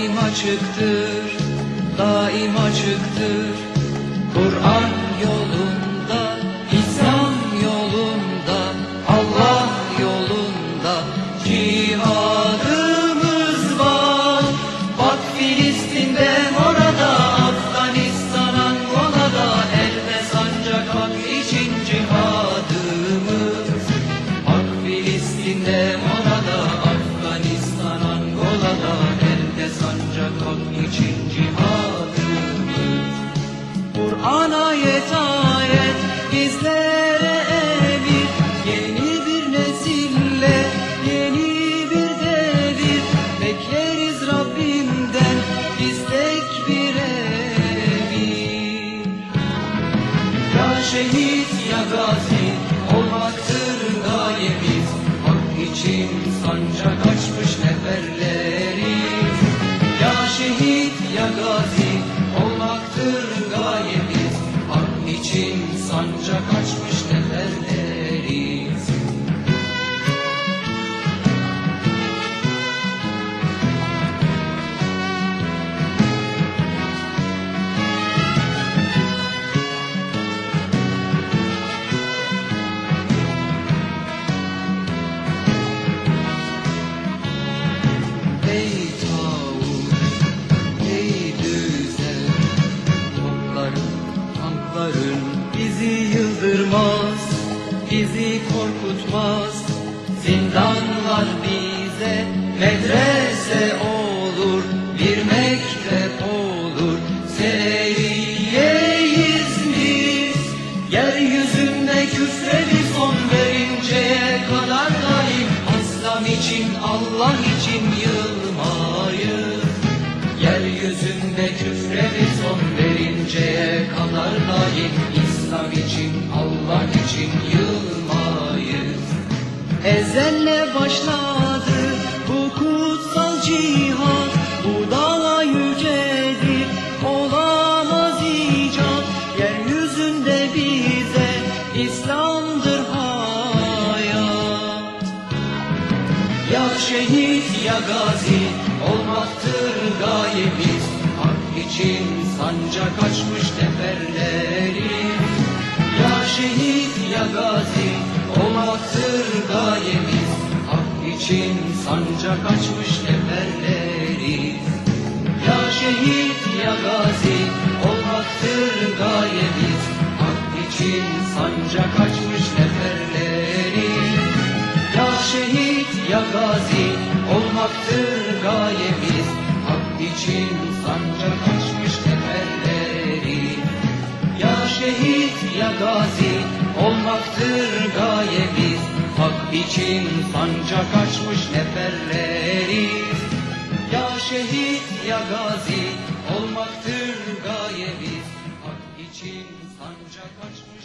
açıktır, daim açıktır. Kur'an yolunda, İslam yolunda, Allah yolunda cihadımız var. Bak Filistin'de orada, Afganistan Angola'da elde sancak hak için cihadımız. Bak Filistin'de orada, şehit ya gazi olmaktır gayemiz. Hak için sancak açmış neferleriz. Ya şehit ya gazi yıldırmaz Bizi korkutmaz. Zindanlar bize medrese olur Bir mektep olur. Seriyeyiz biz Yeryüzünde küfre bir son verinceye kadar daim. İslam için Allah için yılmayız. Yeryüzünde küfre bir son verinceye kadar daim İslam için Allah için yılmayız Ezelle başladı bu kutsal cihat Bu dağ yücedir olamaz icat. Yeryüzünde bize İslam'dır hayat. Ya şehit ya gazi olmaktır gayemiz. Hak için sancak açmış neferleriz olmaktır gayemiz Hak için sancak açmış neferleriz Ya şehit ya gazi olmaktır gayemiz Hak için sancak açmış neferleriz Ya şehit ya gazi olmaktır gayemiz Hak için sancak açmış neferleri Ya şehit ya gazi olmaktır gayemiz için sancak açmış neferleri. Ya şehit ya gazi olmaktır gayemiz. Hak için sancak açmış